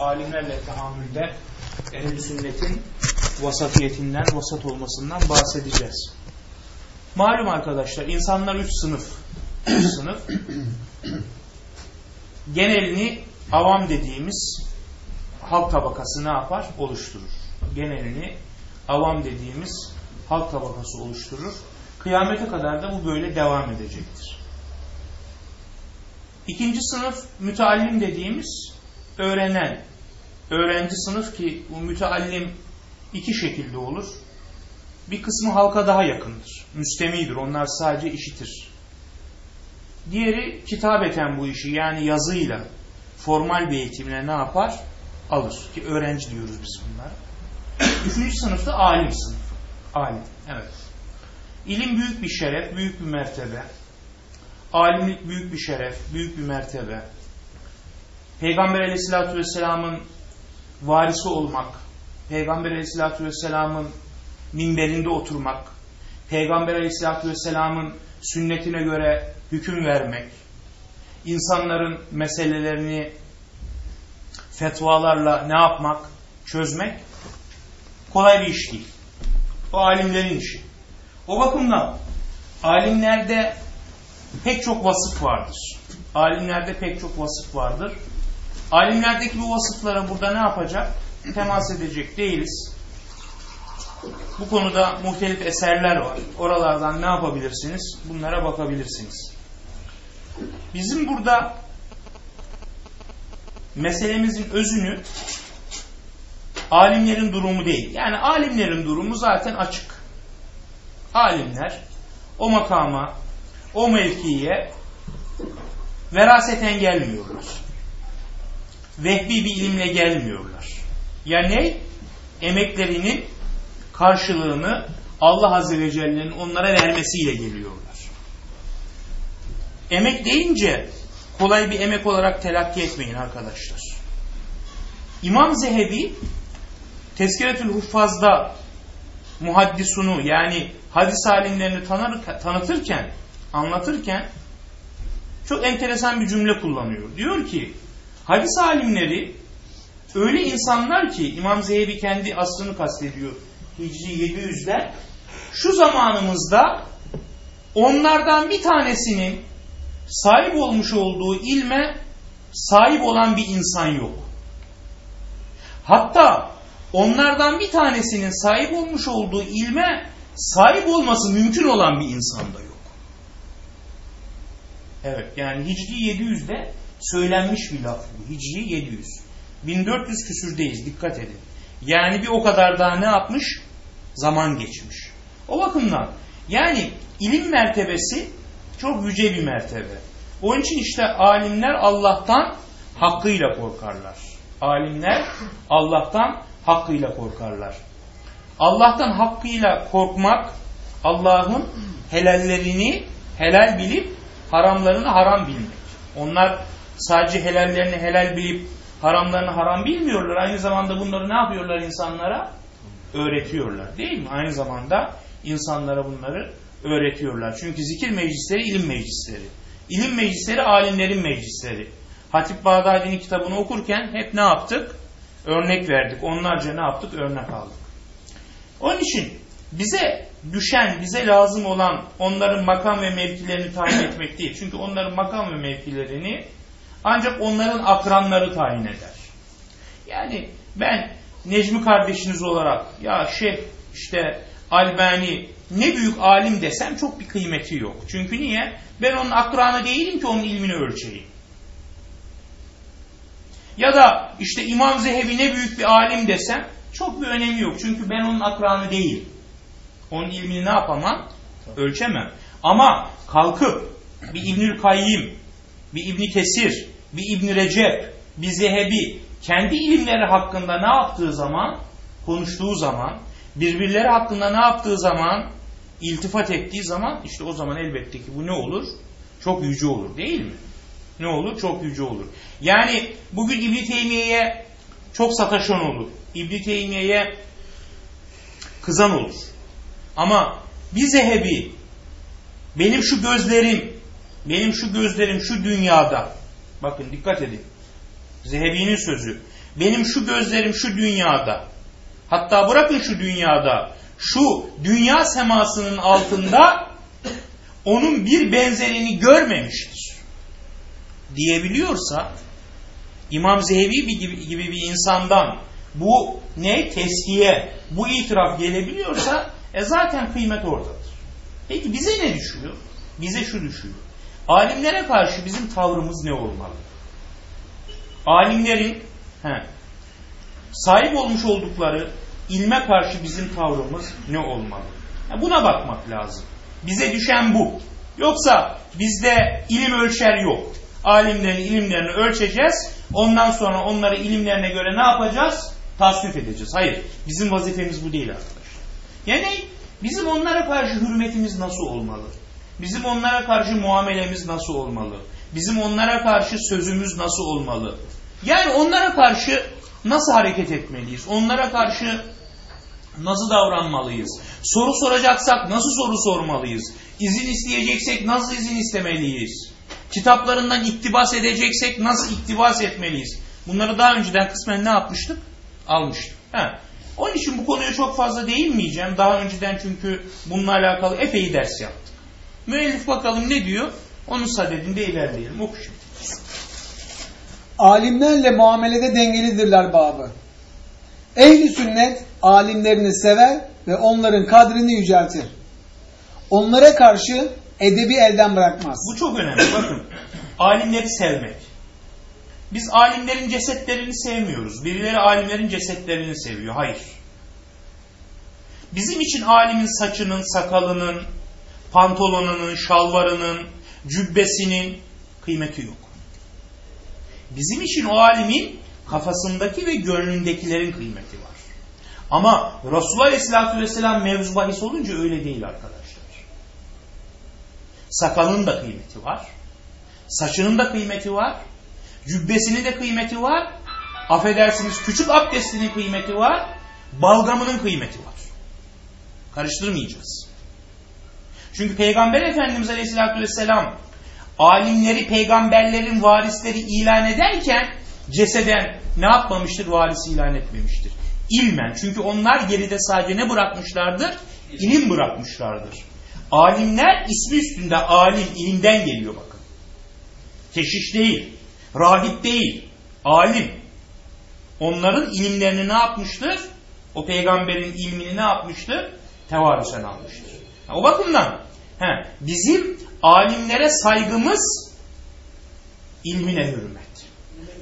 alimlerle tahammülde ehl sünnetin vasatiyetinden, vasat olmasından bahsedeceğiz. Malum arkadaşlar insanlar üç sınıf. Üç sınıf. Genelini avam dediğimiz halk tabakası ne yapar? Oluşturur. Genelini avam dediğimiz halk tabakası oluşturur. Kıyamete kadar da bu böyle devam edecektir. İkinci sınıf müteallim dediğimiz öğrenen, öğrenci sınıf ki bu müteallim iki şekilde olur. Bir kısmı halka daha yakındır. Müstemidir. Onlar sadece işitir. Diğeri kitabeten bu işi yani yazıyla formal bir eğitimle ne yapar? Alır. Ki öğrenci diyoruz biz bunlara. Üçüncü sınıfta alim sınıfı. Alim. Evet. İlim büyük bir şeref, büyük bir mertebe. Alimlik büyük bir şeref, büyük bir mertebe. Peygamber aleyhissalatü vesselamın varisi olmak, Peygamber aleyhissalatü vesselamın minberinde oturmak, Peygamber aleyhissalatü vesselamın sünnetine göre hüküm vermek, insanların meselelerini fetvalarla ne yapmak, çözmek kolay bir iş değil. O alimlerin işi. O bakımdan alimlerde pek çok vasıf vardır. Alimlerde pek çok vasıf vardır. Alimlerdeki bu vasıflara burada ne yapacak? Temas edecek değiliz. Bu konuda muhtelif eserler var. Oralardan ne yapabilirsiniz? Bunlara bakabilirsiniz. Bizim burada meselemizin özünü alimlerin durumu değil. Yani alimlerin durumu zaten açık. Alimler o makama, o mevkiye veraseten gelmiyorlar. Vehbi bir ilimle gelmiyorlar. Ya ne? Emeklerinin karşılığını Allah Azze ve Celle'nin onlara vermesiyle geliyorlar. Emek deyince kolay bir emek olarak telakki etmeyin arkadaşlar. İmam Zehebi Tezkiretül Huffaz'da muhaddisunu yani hadis alimlerini tanır, tanıtırken, anlatırken çok enteresan bir cümle kullanıyor. Diyor ki hadis alimleri öyle insanlar ki İmam Zehebi kendi aslını kastediyor. Hicri 700'de şu zamanımızda onlardan bir tanesinin sahip olmuş olduğu ilme sahip olan bir insan yok. Hatta onlardan bir tanesinin sahip olmuş olduğu ilme sahip olması mümkün olan bir insan da yok. Evet yani Hicri 700'de söylenmiş bir laf bu. Hicri 700. 1400 küsürdeyiz dikkat edin. Yani bir o kadar daha ne yapmış? Zaman geçmiş. O bakımdan yani ilim mertebesi çok yüce bir mertebe. Onun için işte alimler Allah'tan hakkıyla korkarlar. Alimler Allah'tan hakkıyla korkarlar. Allah'tan hakkıyla korkmak Allah'ın helallerini helal bilip haramlarını haram bilmek. Onlar sadece helallerini helal bilip haramlarını haram bilmiyorlar. Aynı zamanda bunları ne yapıyorlar insanlara? Öğretiyorlar değil mi? Aynı zamanda insanlara bunları öğretiyorlar. Çünkü zikir meclisleri ilim meclisleri. İlim meclisleri alimlerin meclisleri. Hatip Bağdadi'nin kitabını okurken hep ne yaptık? Örnek verdik. Onlarca ne yaptık? Örnek aldık. Onun için bize düşen, bize lazım olan onların makam ve mevkilerini tayin etmek değil. Çünkü onların makam ve mevkilerini ancak onların akranları tayin eder. Yani ben Necmi kardeşiniz olarak ya şeyh işte Albani ne büyük alim desem çok bir kıymeti yok. Çünkü niye? Ben onun akranı değilim ki onun ilmini ölçeyim. Ya da işte İmam Zehebi ne büyük bir alim desem çok bir önemi yok. Çünkü ben onun akranı değil. Onun ilmini ne yapamam? Ölçemem. Ama kalkıp bir İbnül Kayyim, bir İbni Kesir, bir İbni Recep, bir Zehebi kendi ilimleri hakkında ne yaptığı zaman, konuştuğu zaman, birbirleri hakkında ne yaptığı zaman, iltifat ettiği zaman işte o zaman elbette ki bu ne olur? Çok yüce olur değil mi? Ne olur? Çok yüce olur. Yani bugün İbni Teymiye'ye çok sataşan olur. İbni Teymiye'ye kızan olur. Ama bir Zehebi benim şu gözlerim benim şu gözlerim şu dünyada bakın dikkat edin Zehebi'nin sözü. Benim şu gözlerim şu dünyada hatta bırakın şu dünyada şu dünya semasının altında onun bir benzerini görmemiştir diyebiliyorsa İmam Zehebi gibi, bir insandan bu ne teskiye, bu itiraf gelebiliyorsa e zaten kıymet oradadır. Peki bize ne düşüyor? Bize şu düşüyor. Alimlere karşı bizim tavrımız ne olmalı? Alimlerin he, sahip olmuş oldukları ilme karşı bizim tavrımız ne olmalı? Buna bakmak lazım. Bize düşen bu. Yoksa bizde ilim ölçer yok. Alimlerin ilimlerini ölçeceğiz. Ondan sonra onları ilimlerine göre ne yapacağız? Tasvip edeceğiz. Hayır. Bizim vazifemiz bu değil arkadaşlar. Yani bizim onlara karşı hürmetimiz nasıl olmalı? Bizim onlara karşı muamelemiz nasıl olmalı? Bizim onlara karşı sözümüz nasıl olmalı? Yani onlara karşı nasıl hareket etmeliyiz? Onlara karşı nasıl davranmalıyız? Soru soracaksak nasıl soru sormalıyız? İzin isteyeceksek nasıl izin istemeliyiz? Kitaplarından iktibas edeceksek nasıl iktibas etmeliyiz? Bunları daha önceden kısmen ne yapmıştık? Almıştık. Ha. Onun için bu konuya çok fazla değinmeyeceğim. Daha önceden çünkü bununla alakalı epey ders yaptık. Müellif bakalım ne diyor? Onun sadedinde ilerleyelim. Oku şimdi. Alimlerle muamelede dengelidirler babı. Ehli sünnet alimlerini sever ve onların kadrini yüceltir. Onlara karşı edebi elden bırakmaz. Bu çok önemli. Bakın alimleri sevmek. Biz alimlerin cesetlerini sevmiyoruz. Birileri alimlerin cesetlerini seviyor. Hayır. Bizim için alimin saçının, sakalının, pantolonunun, şalvarının, cübbesinin kıymeti yok. Bizim için o alimin kafasındaki ve gönlündekilerin kıymeti var. Ama Resulullah Aleyhisselatü Vesselam mevzu bahis olunca öyle değil arkadaşlar. Sakalının da kıymeti var. Saçının da kıymeti var. Cübbesinin de kıymeti var. Affedersiniz küçük abdestinin kıymeti var. Balgamının kıymeti var. Karıştırmayacağız. Çünkü Peygamber Efendimiz Aleyhisselatü Vesselam alimleri peygamberlerin varisleri ilan ederken ceseden ne yapmamıştır? Varisi ilan etmemiştir. İlmen. Çünkü onlar geride sadece ne bırakmışlardır? İlim bırakmışlardır. Alimler ismi üstünde alim, ilimden geliyor bakın. Keşiş değil, rahip değil, alim. Onların ilimlerini ne yapmıştır? O peygamberin ilmini ne yapmıştır? Tevarüsen almıştır. O bakımdan he, bizim alimlere saygımız ilmine hürmet.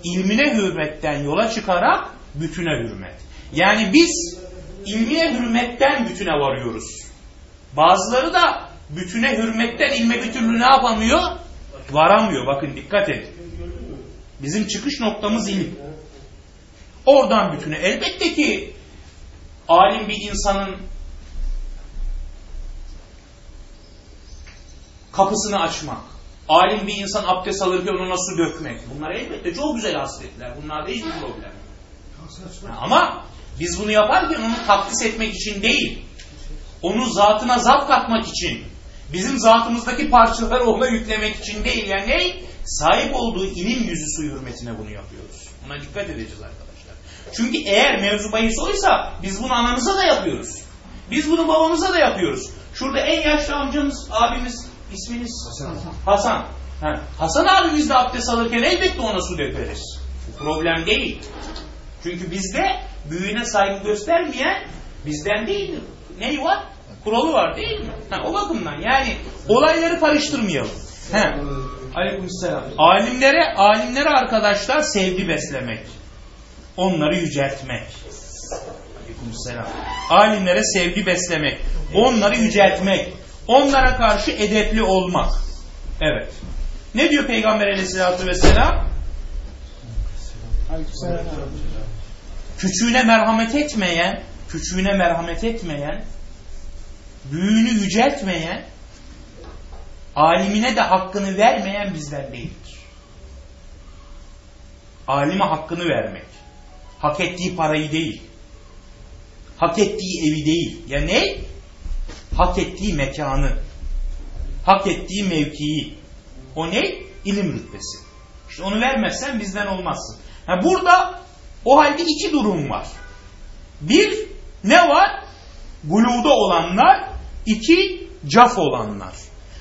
İlmine hürmetten yola çıkarak bütüne hürmet. Yani biz ilmine hürmetten bütüne varıyoruz. Bazıları da bütüne hürmetten ilme bir türlü ne yapamıyor? Varamıyor. Bakın dikkat edin. Bizim çıkış noktamız ilim. Oradan bütüne. Elbette ki alim bir insanın kapısını açmak. Alim bir insan abdest alırken ona su dökmek. Bunlar elbette çok güzel hasletler. Bunlarda hiçbir problem yok. Ama biz bunu yaparken onu takdis etmek için değil. Onun zatına zat katmak için. Bizim zatımızdaki parçaları ona yüklemek için değil. Yani ne? Sahip olduğu ilim yüzüsü hürmetine bunu yapıyoruz. Buna dikkat edeceğiz arkadaşlar. Çünkü eğer mevzu bahis oysa biz bunu anamıza da yapıyoruz. Biz bunu babamıza da yapıyoruz. Şurada en yaşlı amcamız, abimiz isminiz Hasan. Hasan. Ha. Hasan abimiz de abdest alırken elbette ona su dökeriz. Bu problem değil. Çünkü bizde büyüğüne saygı göstermeyen bizden değildir. Neyi var? Kuralı var değil mi? Ha, o bakımdan yani olayları karıştırmayalım. He. Aleykümselam. Alimlere, alimlere arkadaşlar sevgi beslemek. Onları yüceltmek. Aleykümselam. Alimlere sevgi beslemek. Onları yüceltmek. Onlara karşı edepli olmak. Evet. Ne diyor Peygamber aleyhissalatü vesselam? Küçüğüne merhamet etmeyen, küçüğüne merhamet etmeyen, büyüğünü yüceltmeyen, alimine de hakkını vermeyen bizden değildir. Alime hakkını vermek. Hak ettiği parayı değil. Hak ettiği evi değil. Ya ne? Hak ettiği mekanı. Hak ettiği mevkiyi. O ne? İlim rütbesi. İşte onu vermezsen bizden olmazsın. Ha burada o halde iki durum var. Bir ne var? Guluda olanlar, iki caf olanlar.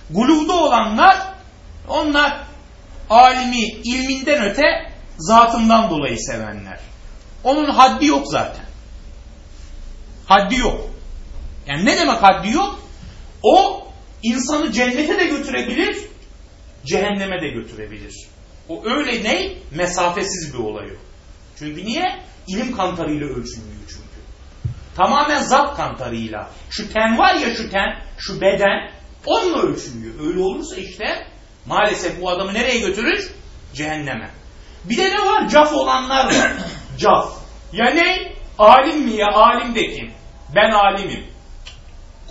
Guluda olanlar onlar alimi ilminden öte zatından dolayı sevenler. Onun haddi yok zaten. Haddi yok. Yani ne demek haddi yok? O insanı cennete de götürebilir, cehenneme de götürebilir. O öyle ne? Mesafesiz bir olay o. Çünkü niye? İlim kantarıyla ölçülmüyor çünkü. Tamamen zat kantarıyla. Şu ten var ya şu ten, şu beden onunla ölçülüyor. Öyle olursa işte maalesef bu adamı nereye götürür? Cehenneme. Bir de ne var? Caf olanlar var. Caf. Ya ne? Alim mi ya? Alim de kim? Ben alimim.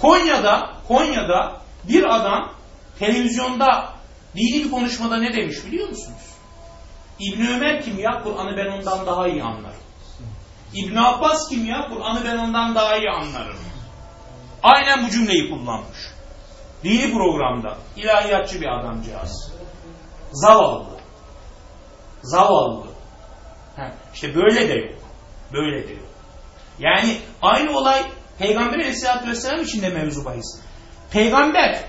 Konya'da, Konya'da bir adam televizyonda dini bir konuşmada ne demiş biliyor musunuz? İbn Ömer kim ya? Kur'an'ı ben ondan daha iyi anlarım. İbn Abbas kim ya? Kur'an'ı ben ondan daha iyi anlarım. Aynen bu cümleyi kullanmış. Dini programda ilahiyatçı bir adamcağız. Zavallı. Zavallı. Ha, işte böyle de yok. Böyle de yok. Yani aynı olay Peygamber aleyhissalatü vesselam için de mevzu bahis. Peygamber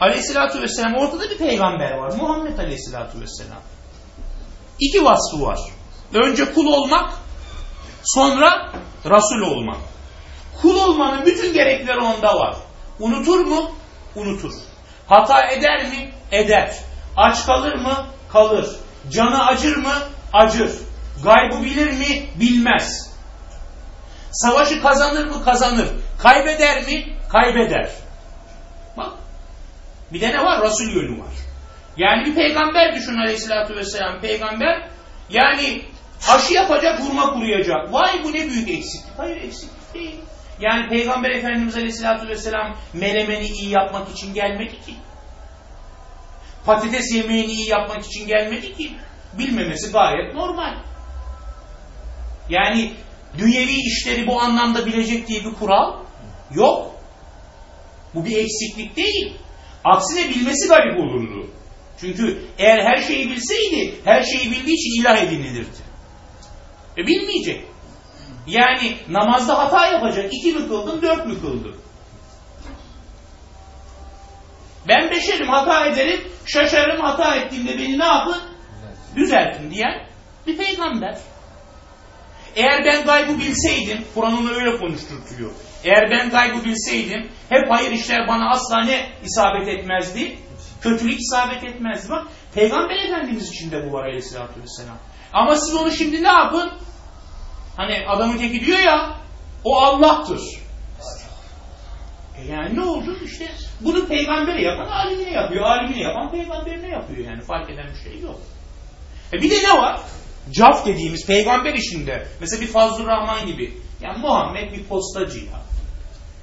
aleyhissalatü vesselam ortada bir peygamber var. Muhammed aleyhissalatü vesselam. İki vasfı var. Önce kul olmak, sonra Resul olmak. Kul olmanın bütün gerekleri onda var. Unutur mu? Unutur. Hata eder mi? Eder. Aç kalır mı? Kalır. Canı acır mı? Acır. Gaybı bilir mi? Bilmez. Savaşı kazanır mı? Kazanır. Kaybeder mi? Kaybeder. Bak. Bir de ne var? Resul yönü var. Yani bir peygamber düşün aleyhissalatü vesselam. Peygamber yani aşı yapacak, vurma kuruyacak. Vay bu ne büyük eksiklik. Hayır eksiklik değil. Yani Peygamber Efendimiz Aleyhisselatü Vesselam melemeni iyi yapmak için gelmedi ki. Patates yemeğini iyi yapmak için gelmedi ki. Bilmemesi gayet normal. Yani dünyevi işleri bu anlamda bilecek diye bir kural yok. Bu bir eksiklik değil. Aksine bilmesi garip olurdu. Çünkü eğer her şeyi bilseydi, her şeyi bildiği için ilah edinilirdi. E bilmeyecek. Yani namazda hata yapacak. İki mi kıldın, dört mü kıldın? Ben beşerim, hata ederim, şaşarım, hata ettiğimde beni ne yapın? Düzeltin diyen bir peygamber. Eğer ben gaybı bilseydim, Kur'an onu öyle konuşturtuyor. Eğer ben gaybı bilseydim, hep hayır işler bana asla ne isabet etmezdi? Kötülük isabet etmezdi. Bak, Peygamber Efendimiz için de bu var aleyhissalatü vesselam. Ama siz onu şimdi ne yapın? Hani adamın teki diyor ya, o Allah'tır. E yani ne oldu? İşte bunu peygambere yapan alimine yapıyor. Alimine yapan peygamberine yapıyor yani. Fark eden bir şey yok. E bir de ne var? Caf dediğimiz peygamber işinde. Mesela bir Fazlur Rahman gibi. Yani Muhammed bir postacı ya.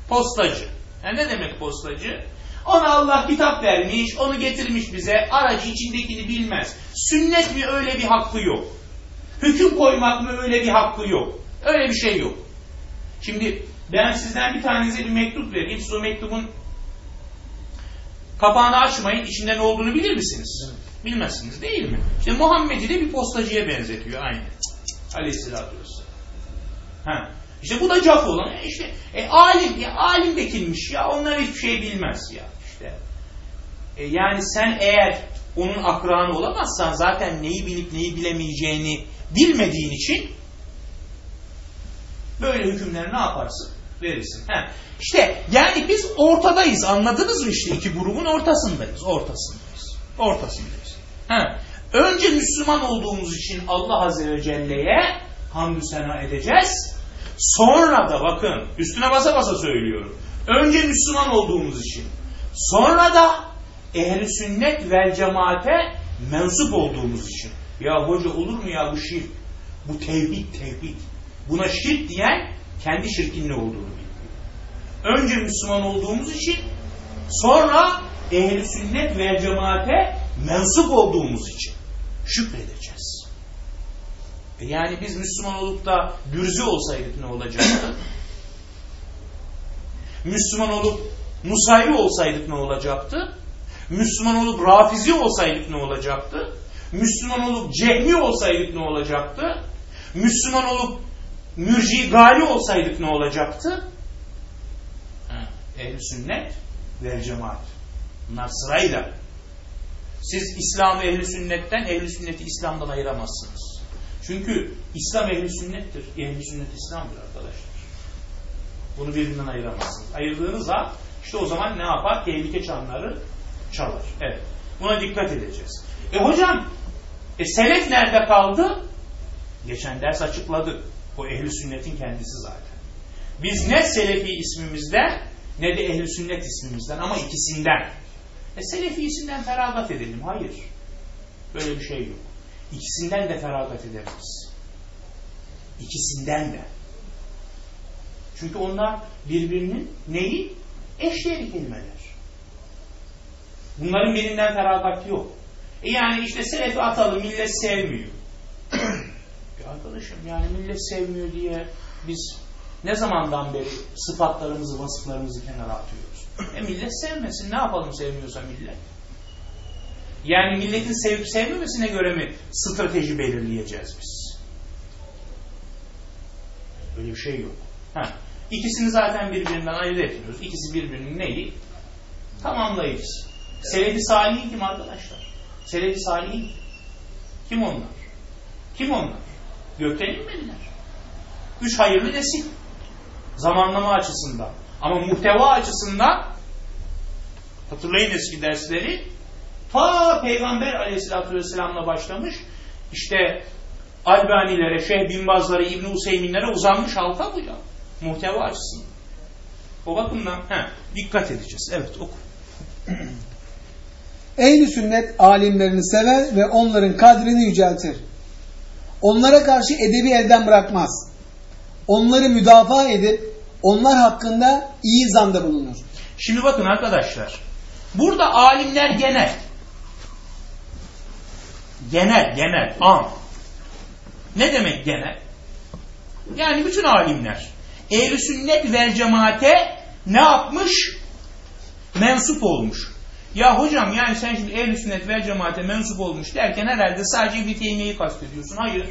Postacı. Yani ne demek postacı? Ona Allah kitap vermiş, onu getirmiş bize. Aracı içindekini bilmez. Sünnet mi öyle bir hakkı yok. Hüküm koymak mı öyle bir hakkı yok. Öyle bir şey yok. Şimdi ben sizden bir tanenize bir mektup vereyim. Siz o mektubun kapağını açmayın. İçinde ne olduğunu bilir misiniz? Bilmezsiniz değil mi? İşte Muhammed'i de bir postacıya benzetiyor aynı. Aleyhisselatü vesselam. Ha. İşte bu da caf olan. E işte e, alim ya alim de kimmiş ya onlar hiçbir şey bilmez ya işte. E, yani sen eğer onun akranı olamazsan zaten neyi bilip neyi bilemeyeceğini bilmediğin için böyle hükümler ne yaparsın? Verirsin. He. İşte yani biz ortadayız anladınız mı işte iki grubun ortasındayız. Ortasındayız. Ortasındayız. He. Önce Müslüman olduğumuz için Allah Azze ve Celle'ye hamdü sena edeceğiz. Sonra da bakın üstüne basa basa söylüyorum. Önce Müslüman olduğumuz için. Sonra da ehli sünnet vel cemaate mensup olduğumuz için. Ya hoca olur mu ya bu şirk? Bu tevhid tevhid. Buna şirk diyen kendi şirkin ne olduğunu bilmiyor. Önce Müslüman olduğumuz için sonra ehli sünnet ve cemaate mensup olduğumuz için şükredeceğiz. E yani biz Müslüman olup da dürzi olsaydık ne olacaktı? Müslüman olup Nusayri olsaydık ne olacaktı? Müslüman olup Rafizi olsaydık ne olacaktı? Müslüman olup cehmi olsaydık ne olacaktı? Müslüman olup mürci gali olsaydık ne olacaktı? Ehl-i sünnet ve cemaat. Bunlar sırayla. Siz İslam'ı ehli sünnetten, ehli sünneti İslam'dan ayıramazsınız. Çünkü İslam ehli sünnettir. Ehli sünnet İslam'dır arkadaşlar. Bunu birbirinden ayıramazsınız. Ayırdığınız an işte o zaman ne yapar? Tehlike çanları çalar. Evet. Buna dikkat edeceğiz. E hocam e selef nerede kaldı? Geçen ders açıkladık. O ehli sünnetin kendisi zaten. Biz ne selefi ismimizden ne de ehli sünnet ismimizden ama ikisinden. E selefi isimden feragat edelim. Hayır. Böyle bir şey yok. İkisinden de feragat edemeyiz. İkisinden de. Çünkü onlar birbirinin neyi? Eşleri kelimeler. Bunların birinden feragat yok. E yani işte selefi atalım millet sevmiyor. ya arkadaşım yani millet sevmiyor diye biz ne zamandan beri sıfatlarımızı, vasıflarımızı kenara atıyoruz? E millet sevmesin. Ne yapalım sevmiyorsa millet? Yani milletin sevip sevmemesine göre mi strateji belirleyeceğiz biz? Öyle bir şey yok. Ha. İkisini zaten birbirinden ayırt etmiyoruz. İkisi birbirinin neyi? Tamamlayıcısı. Selefi Salih'in kim arkadaşlar? Selefi Salih'in kim onlar? Kim onlar? Gökten inmediler. Üç hayırlı nesil. Zamanlama açısından. Ama muhteva açısından hatırlayın eski dersleri ta Peygamber aleyhissalatü vesselamla başlamış. İşte Albanilere, Şeyh Binbazlara, İbn-i Useyminlere uzanmış halka bu ya. Muhteva açısından. O bakımdan he, dikkat edeceğiz. Evet oku. Ehl-i sünnet alimlerini sever ve onların kadrini yüceltir. Onlara karşı edebi elden bırakmaz. Onları müdafaa edip onlar hakkında iyi zanda bulunur. Şimdi bakın arkadaşlar. Burada alimler genel. Genel, genel, am. Ne demek genel? Yani bütün alimler. Ehl-i sünnet vel cemaate ne yapmış? Mensup olmuş. Ya hocam yani sen şimdi ehl-i sünnet vel cemaate mensup olmuş derken herhalde sadece İbn-i Teymiye'yi kastediyorsun. Hayır.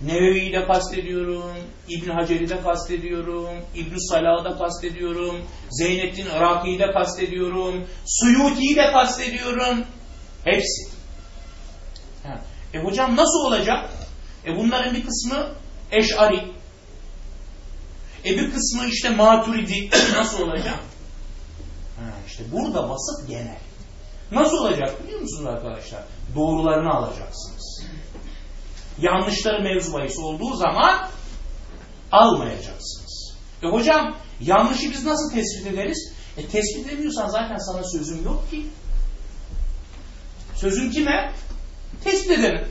Nevevi'yi de kastediyorum, İbn Hacer'i de kastediyorum, İbn Salah'ı da kastediyorum, Zeynettin Iraki'yi de kastediyorum, Suyuti'yi de kastediyorum. Hepsi. Ha. E hocam nasıl olacak? E bunların bir kısmı Eş'ari. E bir kısmı işte Maturidi. Nasıl olacak? Ha, işte burada vasıf genel. Nasıl olacak biliyor musunuz arkadaşlar? Doğrularını alacaksınız. Yanlışları mevzu olduğu zaman almayacaksınız. E hocam yanlışı biz nasıl tespit ederiz? E tespit edemiyorsan zaten sana sözüm yok ki. Sözün kime? Tespit edelim.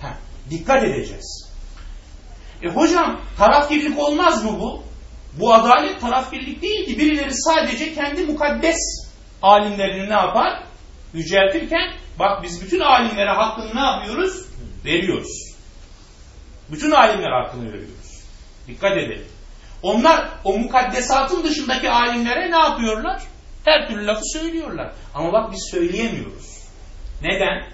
Ha, dikkat edeceğiz. E hocam tarafgirlik olmaz mı bu? Bu adalet tarafgirlik değil ki. Birileri sadece kendi mukaddes alimlerini ne yapar? Yüceltirken bak biz bütün alimlere hakkını ne yapıyoruz? Veriyoruz. Bütün alimlere hakkını veriyoruz. Dikkat edelim. Onlar o mukaddesatın dışındaki alimlere ne yapıyorlar? Her türlü lafı söylüyorlar. Ama bak biz söyleyemiyoruz. Neden?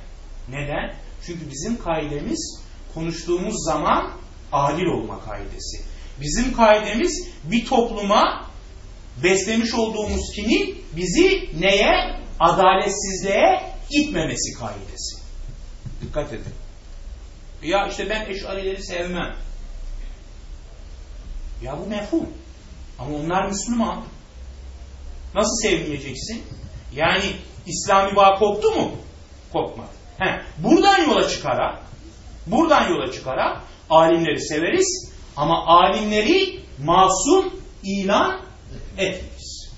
Neden? Çünkü bizim kaidemiz konuştuğumuz zaman adil olma kaidesi. Bizim kaidemiz bir topluma beslemiş olduğumuz kinin bizi neye? Adaletsizliğe itmemesi kaidesi. Dikkat edin. Ya işte ben eşarileri sevmem. Ya bu mefhum. Ama onlar Müslüman. Nasıl sevmeyeceksin? Yani İslami bağ koptu mu? Kopmadı. He, buradan yola çıkarak buradan yola çıkarak alimleri severiz ama alimleri masum ilan etmeyiz.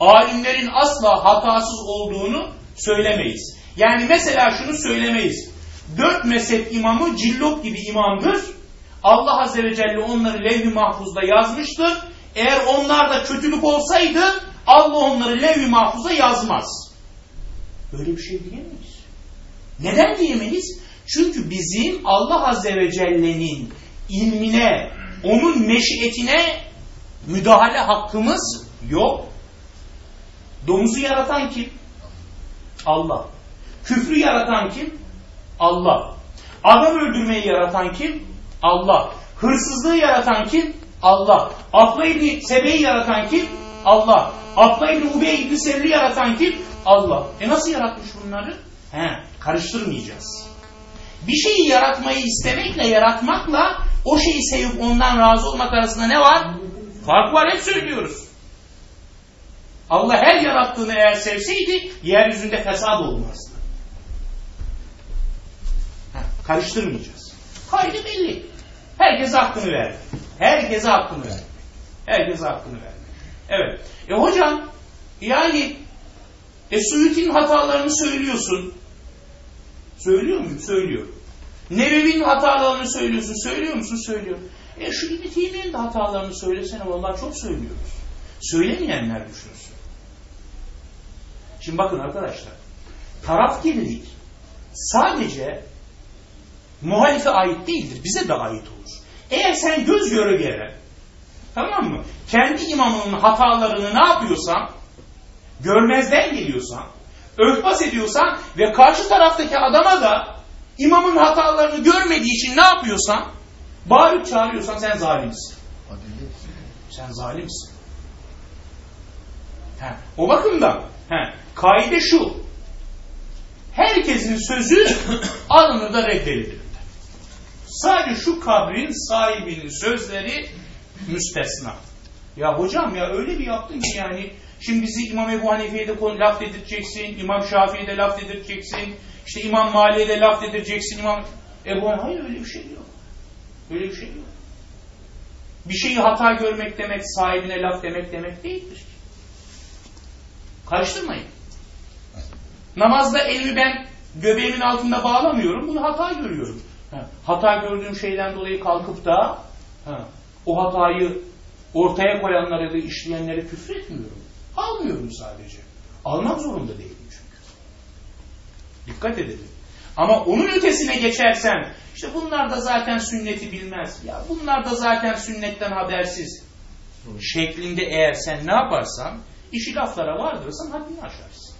Alimlerin asla hatasız olduğunu söylemeyiz. Yani mesela şunu söylemeyiz. Dört mezhep imamı cillop gibi imamdır. Allah Azze ve Celle onları levh-i mahfuzda yazmıştır. Eğer onlar da kötülük olsaydı Allah onları levh-i mahfuza yazmaz. Böyle bir şey diyemeyiz. Neden diyemeyiz? Çünkü bizim Allah Azze ve Celle'nin ilmine, onun meşiyetine müdahale hakkımız yok. Domuzu yaratan kim? Allah. Küfrü yaratan kim? Allah. Adam öldürmeyi yaratan kim? Allah. Hırsızlığı yaratan kim? Allah. Abla İbni Sebe'yi yaratan kim? Allah. Abla İbni Ubey İbni Selli yaratan kim? Allah. E nasıl yaratmış bunları? He, karıştırmayacağız. Bir şeyi yaratmayı istemekle yaratmakla o şeyi sevip ondan razı olmak arasında ne var? Fark var hep söylüyoruz. Allah her yarattığını eğer sevseydi yeryüzünde fesat olmazdı. Heh, karıştırmayacağız. Kaydı belli. Herkese hakkını verdi. Herkese hakkını verdi. Herkese hakkını verdi. Evet. E hocam yani e Suyuti'nin hatalarını söylüyorsun. Söylüyor muyum? Söylüyor. Nebevi'nin hatalarını söylüyorsun. Söylüyor musun? Söylüyor. E şu İbni Teymiye'nin de hatalarını söylesene. Vallahi çok söylüyoruz. Söylemeyenler düşünsün. Şimdi bakın arkadaşlar. Tarafgirlik sadece muhalife ait değildir. Bize de ait olur. Eğer sen göz göre göre tamam mı? Kendi imamının hatalarını ne yapıyorsan görmezden geliyorsan örtbas ediyorsan ve karşı taraftaki adama da imamın hatalarını görmediği için ne yapıyorsan bağırıp çağırıyorsan sen zalimsin. Sen zalimsin. He, o bakımdan he, kaide şu. Herkesin sözü alınır da reddedilir. Sadece şu kabrin sahibinin sözleri müstesna. Ya hocam ya öyle bir yaptın ki yani şimdi bizi İmam Ebu Hanife'ye de laf dedirteceksin, İmam Şafii'ye de laf dedirteceksin, işte İmam Mali'ye de laf dedirteceksin, İmam Ebu Hanife. Hayır öyle bir şey yok. Öyle bir şey yok. Bir şeyi hata görmek demek sahibine laf demek demek değildir. Karıştırmayın. Namazda elimi ben göbeğimin altında bağlamıyorum. Bunu hata görüyorum. Ha, hata gördüğüm şeyden dolayı kalkıp da o hatayı ortaya koyanlara da işleyenlere küfür etmiyorum. Almıyorum sadece. Almak zorunda değilim çünkü. Dikkat edelim. Ama onun ötesine geçersen işte bunlar da zaten sünneti bilmez. Ya bunlar da zaten sünnetten habersiz. Şeklinde eğer sen ne yaparsan işi laflara vardırırsan haddini aşarsın.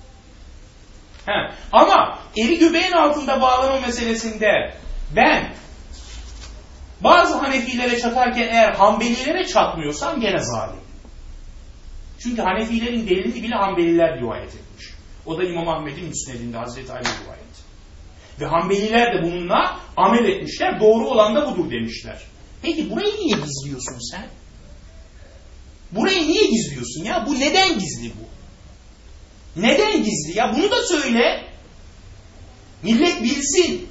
He. Ama eli göbeğin altında bağlama meselesinde ben bazı Hanefilere çatarken eğer Hanbelilere çatmıyorsam gene zalim. Çünkü Hanefilerin delilini bile Hanbeliler rivayet etmiş. O da İmam Ahmet'in müsnedinde Hazreti Ali rivayet. Ve Hanbeliler de bununla amel etmişler. Doğru olan da budur demişler. Peki burayı niye gizliyorsun sen? Burayı niye gizliyorsun ya? Bu neden gizli bu? Neden gizli? Ya bunu da söyle. Millet bilsin.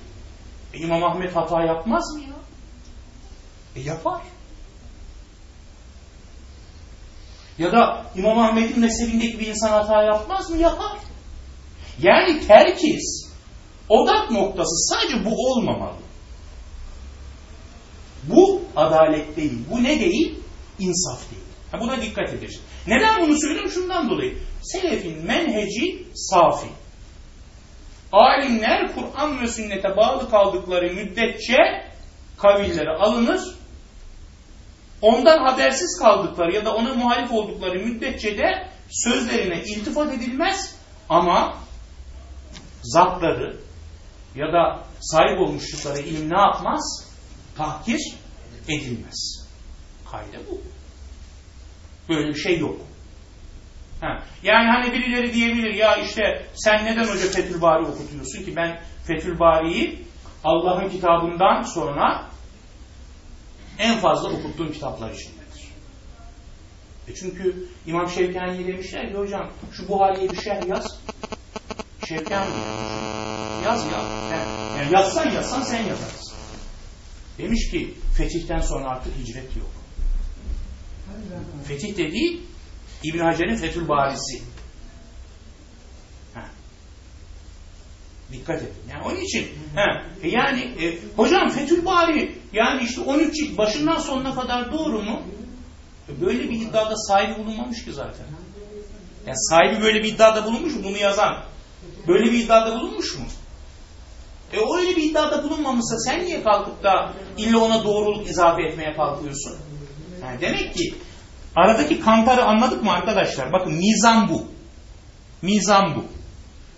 E, İmam Ahmet hata yapmaz mı ya? E yapar. Ya da İmam Ahmet'in mezhebindeki bir insan hata yapmaz mı? Yapar. Yani terkis, odak noktası sadece bu olmamalı. Bu adalet değil. Bu ne değil? İnsaf değil. Ha, buna dikkat edeceğiz. Neden bunu söylüyorum? Şundan dolayı. Selefin menheci safi. Alimler Kur'an ve sünnete bağlı kaldıkları müddetçe kavilleri alınır. Ondan habersiz kaldıkları ya da ona muhalif oldukları müddetçe de sözlerine iltifat edilmez ama zatları ya da sahip olmuşlukları ilim ne yapmaz? Tahkir edilmez. Kayda bu. Böyle bir şey yok. Ha. Yani hani birileri diyebilir ya işte sen neden hoca Fethül Bari okutuyorsun ki ben Fethül Bari'yi Allah'ın kitabından sonra en fazla okuttuğum kitaplar içindedir. E çünkü İmam Şevkani demişler ki hocam şu Buhari'ye bir şerh yaz. Şevkani yaz ya. Yani yazsan yazsan sen yazarsın. Demiş ki fetihten sonra artık hicret yok. Fetih dediği İbn Hacer'in Fethül Barisi. Dikkat edin. Yani onun için ha, e yani e, hocam Fethül Bari yani işte 13 cilt başından sonuna kadar doğru mu? E, böyle bir iddiada sahibi bulunmamış ki zaten. Yani sahibi böyle bir iddiada bulunmuş mu? Bunu yazan. Böyle bir iddiada bulunmuş mu? E öyle bir iddiada bulunmamışsa sen niye kalkıp da illa ona doğruluk izafe etmeye kalkıyorsun? Yani demek ki aradaki kantarı anladık mı arkadaşlar? Bakın mizan bu. Mizan bu.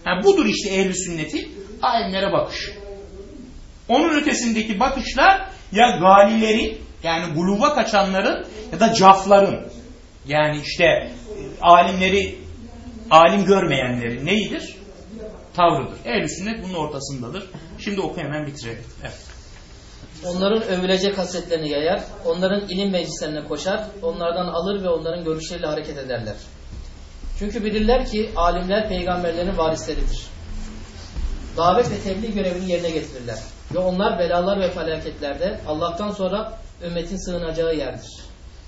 Ha, budur işte ehli sünneti alimlere bakış. Onun ötesindeki bakışlar ya galilerin yani guluva kaçanların ya da cafların yani işte e, alimleri alim görmeyenlerin neyidir? Tavrıdır. Ehl-i sünnet bunun ortasındadır. Şimdi oku hemen bitirelim. Evet. Onların övülecek hasetlerini yayar, onların ilim meclislerine koşar, onlardan alır ve onların görüşleriyle hareket ederler. Çünkü bilirler ki alimler peygamberlerin varisleridir. Davet ve tebliğ görevini yerine getirirler. Ve onlar belalar ve felaketlerde Allah'tan sonra ümmetin sığınacağı yerdir.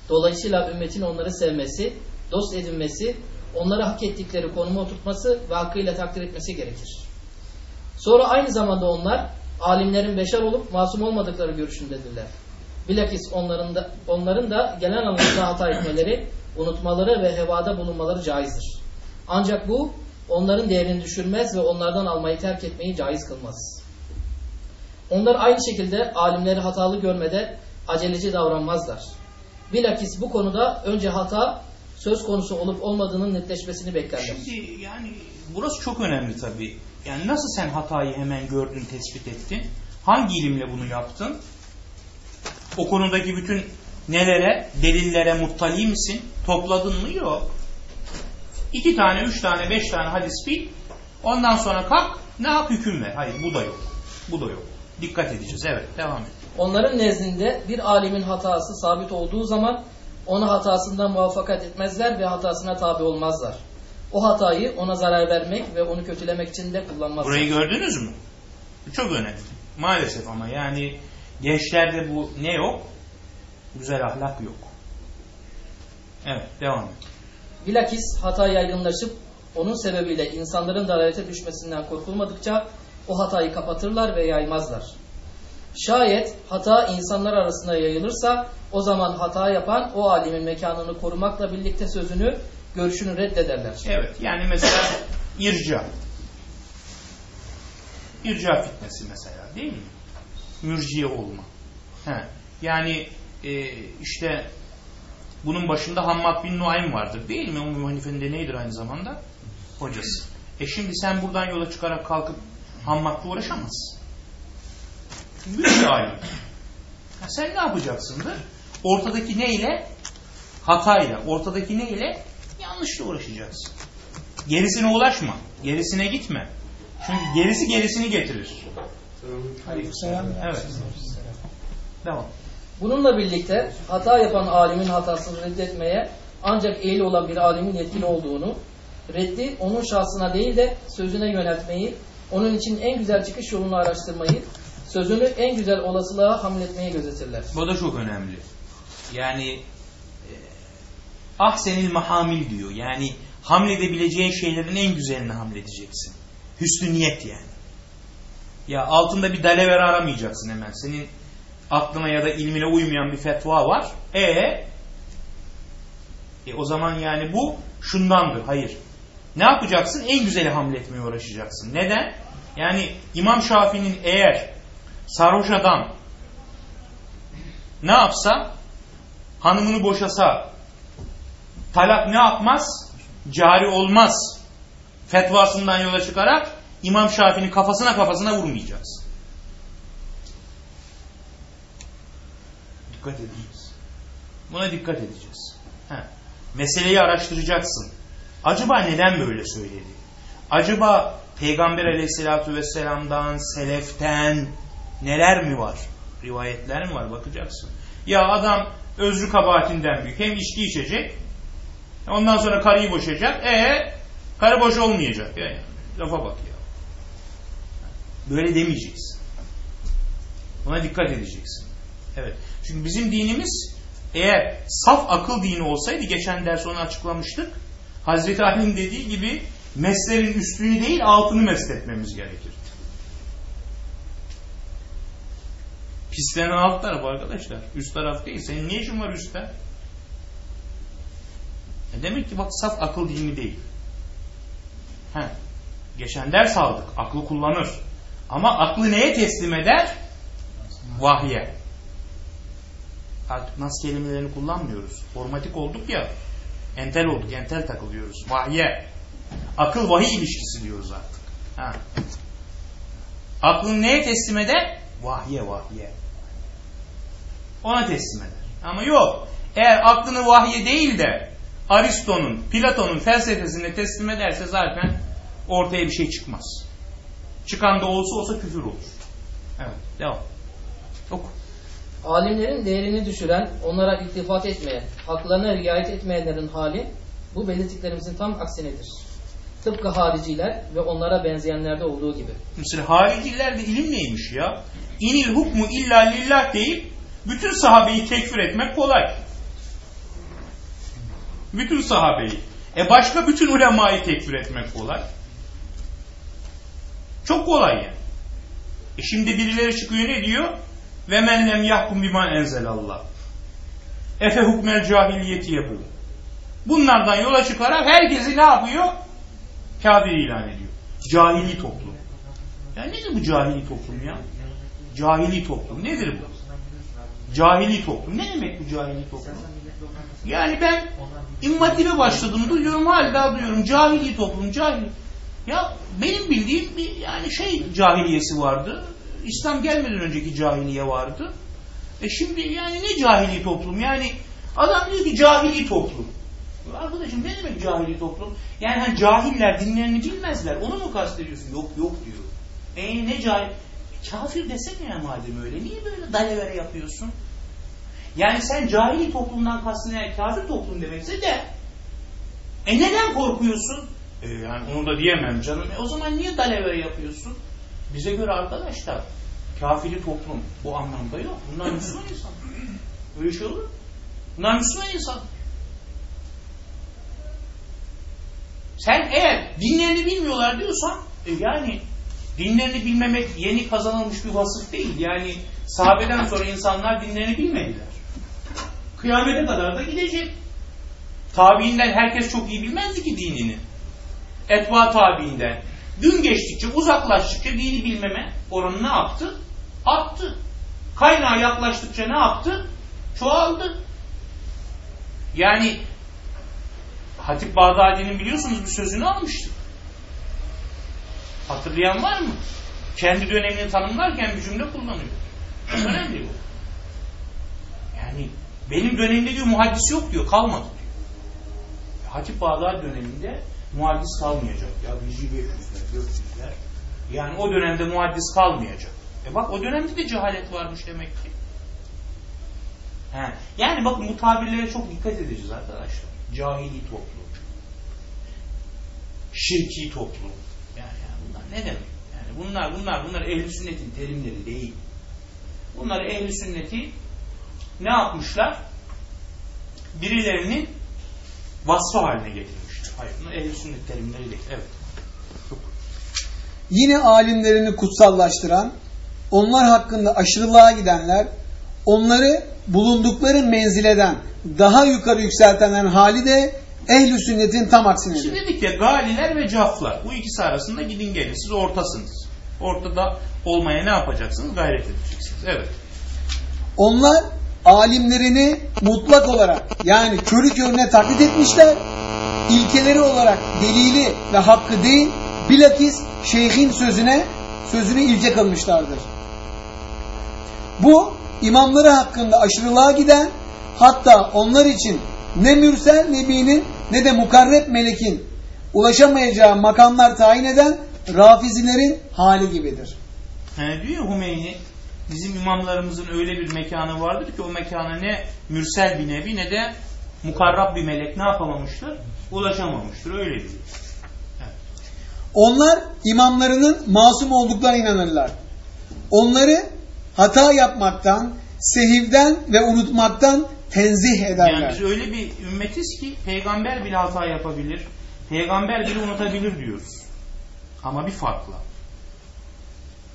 Dolayısıyla ümmetin onları sevmesi, dost edinmesi, onları hak ettikleri konuma oturtması ve hakkıyla takdir etmesi gerekir. Sonra aynı zamanda onlar alimlerin beşer olup masum olmadıkları görüşündedirler. Bilakis onların da, onların da gelen anlamda hata etmeleri, unutmaları ve hevada bulunmaları caizdir. Ancak bu onların değerini düşürmez ve onlardan almayı terk etmeyi caiz kılmaz. Onlar aynı şekilde alimleri hatalı görmede aceleci davranmazlar. Bilakis bu konuda önce hata söz konusu olup olmadığının netleşmesini beklerler. Şimdi yani burası çok önemli tabii. Yani nasıl sen hatayı hemen gördün, tespit ettin? Hangi ilimle bunu yaptın? O konudaki bütün nelere, delillere muttali misin? Topladın mı? Yok. İki tane, üç tane, beş tane hadis bil. Ondan sonra kalk, ne yap hüküm ver. Hayır bu da yok. Bu da yok. Dikkat edeceğiz. Evet, devam et. Onların nezdinde bir alimin hatası sabit olduğu zaman onu hatasından muvaffakat etmezler ve hatasına tabi olmazlar. O hatayı ona zarar vermek ve onu kötülemek için de kullanmazlar. Burayı gördünüz mü? Bu çok önemli. Maalesef ama yani gençlerde bu ne yok? Güzel ahlak yok. Evet, devam et. Bilakis hata yaygınlaşıp onun sebebiyle insanların dalalete düşmesinden korkulmadıkça o hatayı kapatırlar ve yaymazlar. Şayet hata insanlar arasında yayılırsa o zaman hata yapan o alimin mekanını korumakla birlikte sözünü, görüşünü reddederler. Evet yani mesela irca. İrca fitnesi mesela değil mi? Mürciye olma. He. Yani e, işte bunun başında Hammad bin Nuaym vardır değil mi? Ummu Hanife'nin de neydir aynı zamanda? Hocası. E şimdi sen buradan yola çıkarak kalkıp Hammad'la uğraşamazsın. Bir alim. Ha, sen ne yapacaksındır? Ortadaki neyle? Hatayla. Ortadaki neyle? Yanlışla uğraşacaksın. Gerisine ulaşma. Gerisine gitme. Çünkü gerisi gerisini getirir. Evet. Devam. Bununla birlikte hata yapan alimin hatasını reddetmeye ancak eğili olan bir alimin yetkili olduğunu, reddi onun şahsına değil de sözüne yöneltmeyi, onun için en güzel çıkış yolunu araştırmayı, sözünü en güzel olasılığa hamletmeyi gözetirler. Bu da çok önemli. Yani e, ahsenil mahamil diyor. Yani hamledebileceğin şeylerin en güzelini hamledeceksin. Hüsnü niyet yani. Ya altında bir dalever aramayacaksın hemen. Senin aklına ya da ilmine uymayan bir fetva var. E, e o zaman yani bu şundandır. Hayır. Ne yapacaksın? En güzeli hamletmeye uğraşacaksın. Neden? Yani İmam Şafii'nin eğer sarhoş adam ne yapsa hanımını boşasa talak ne yapmaz? Cari olmaz. Fetvasından yola çıkarak İmam Şafii'nin kafasına kafasına vurmayacağız. Dikkat edeceğiz. Buna dikkat edeceğiz. He. Meseleyi araştıracaksın. Acaba neden böyle söyledi? Acaba Peygamber aleyhissalatü vesselam'dan, seleften neler mi var? Rivayetler mi var? Bakacaksın. Ya adam özrü kabahatinden büyük. Hem içki içecek. Ondan sonra karıyı boşayacak. E karı boş olmayacak. Yani, lafa bak ya. Böyle demeyeceksin. Buna dikkat edeceksin. Evet. Çünkü bizim dinimiz eğer saf akıl dini olsaydı geçen ders onu açıklamıştık. Hazreti Ali'nin dediği gibi meslerin üstünü değil altını mesletmemiz gerekir. Pislenen alt taraf arkadaşlar. Üst taraf değil. Senin ne işin var üstte? E demek ki bak saf akıl dini değil. He. Geçen ders aldık. Aklı kullanır. Ama aklı neye teslim eder? Vahye. Artık nas kelimelerini kullanmıyoruz. Formatik olduk ya. Entel olduk. Entel takılıyoruz. Vahye. Akıl vahiy ilişkisi diyoruz artık. Ha. Aklını neye teslim eder? Vahye vahye. Ona teslim eder. Ama yok. Eğer aklını vahye değil de Aristo'nun, Platon'un felsefesine teslim ederse zaten ortaya bir şey çıkmaz. Çıkan da olsa olsa küfür olur. Evet, devam. Oku. Alimlerin değerini düşüren, onlara iltifat etmeyen, haklarına riayet etmeyenlerin hali bu belirttiklerimizin tam aksinedir. Tıpkı hariciler ve onlara benzeyenlerde olduğu gibi. Mesela haricilerde ilim neymiş ya? İnil hukmu illa lillah deyip bütün sahabeyi tekfir etmek kolay. Bütün sahabeyi. E başka bütün ulemayı tekfir etmek kolay. Çok kolay yani. E şimdi birileri çıkıyor ne diyor? Ve men lem yahkum bima enzelallah. Efe hukmel cahiliyeti bu. Bunlardan yola çıkarak herkesi ne yapıyor? Kafir ilan ediyor. Cahili toplum. Ya nedir bu cahili toplum ya? Cahili toplum. Nedir bu? Cahili toplum. Ne demek bu cahili toplum? Yani ben immatibe başladım. Duyuyorum hala duyuyorum. Cahili toplum. Cahil. Ya benim bildiğim bir yani şey cahiliyesi vardı. İslam gelmeden önceki cahiliye vardı. E şimdi yani ne cahili toplum? Yani adam diyor ki cahili toplum. Arkadaşım ne demek cahili toplum? Yani hani cahiller dinlerini bilmezler. Onu mu kastediyorsun? Yok yok diyor. E ne cahil? Kafir desene ya madem öyle. Niye böyle dalevere yapıyorsun? Yani sen cahili toplumdan kastın eğer kafir toplum demekse de e neden korkuyorsun? E yani onu da diyemem canım. E o zaman niye dalevere yapıyorsun? Bize göre arkadaşlar kafiri toplum bu anlamda yok. Bunlar Müslüman insan. Öyle şey olur mu? Bunlar Müslüman insan. Sen eğer dinlerini bilmiyorlar diyorsan e yani dinlerini bilmemek yeni kazanılmış bir vasıf değil. Yani sahabeden sonra insanlar dinlerini bilmediler. Kıyamete kadar da gidecek. Tabiinden herkes çok iyi bilmezdi ki dinini. Etba tabiinden. Gün geçtikçe, uzaklaştıkça dini bilmeme oranı ne yaptı? Arttı. Kaynağa yaklaştıkça ne yaptı? Çoğaldı. Yani Hatip Bağdadi'nin biliyorsunuz bir sözünü almıştık. Hatırlayan var mı? Kendi dönemini tanımlarken bir cümle kullanıyor. Önemli bu. Yani benim dönemimde diyor muhaddis yok diyor, kalmadı diyor. Hatip Bağdadi döneminde muhaddis kalmayacak. Ya Hicri 500'ler, 400'ler. Yani o dönemde muhaddis kalmayacak. E bak o dönemde de cehalet varmış demek ki. He. Yani bakın bu tabirlere çok dikkat edeceğiz arkadaşlar. Cahili toplum. Şirki toplum. Yani, yani bunlar ne demek? Yani bunlar bunlar bunlar ehli sünnetin terimleri değil. Bunlar ehli sünneti ne yapmışlar? Birilerinin vasfı haline getirmişler. Hayır bunlar ehli sünnet terimleri değil. Evet. Yine alimlerini kutsallaştıran, onlar hakkında aşırılığa gidenler, onları bulundukları menzileden daha yukarı yükseltenlerin hali de ehl sünnetin tam aksinedir. Şimdi dedik ya galiler ve caflar. Bu ikisi arasında gidin gelin. Siz ortasınız. Ortada olmaya ne yapacaksınız? Gayret edeceksiniz. Evet. Onlar alimlerini mutlak olarak yani körü körüne taklit etmişler. İlkeleri olarak delili ve hakkı değil bilakis şeyhin sözüne sözünü ilke kılmışlardır. Bu imamları hakkında aşırılığa giden hatta onlar için ne mürsel nebinin ne de mukarreb melekin ulaşamayacağı makamlar tayin eden rafizilerin hali gibidir. Yani diyor Hümeyni bizim imamlarımızın öyle bir mekanı vardır ki o mekana ne mürsel bir nebi ne de mukarrab bir melek ne yapamamıştır? Ulaşamamıştır. Öyle diyor. Onlar imamlarının masum olduklarına inanırlar. Onları hata yapmaktan, sehivden ve unutmaktan tenzih ederler. Yani biz öyle bir ümmetiz ki peygamber bile hata yapabilir. Peygamber bile unutabilir diyoruz. Ama bir farkla.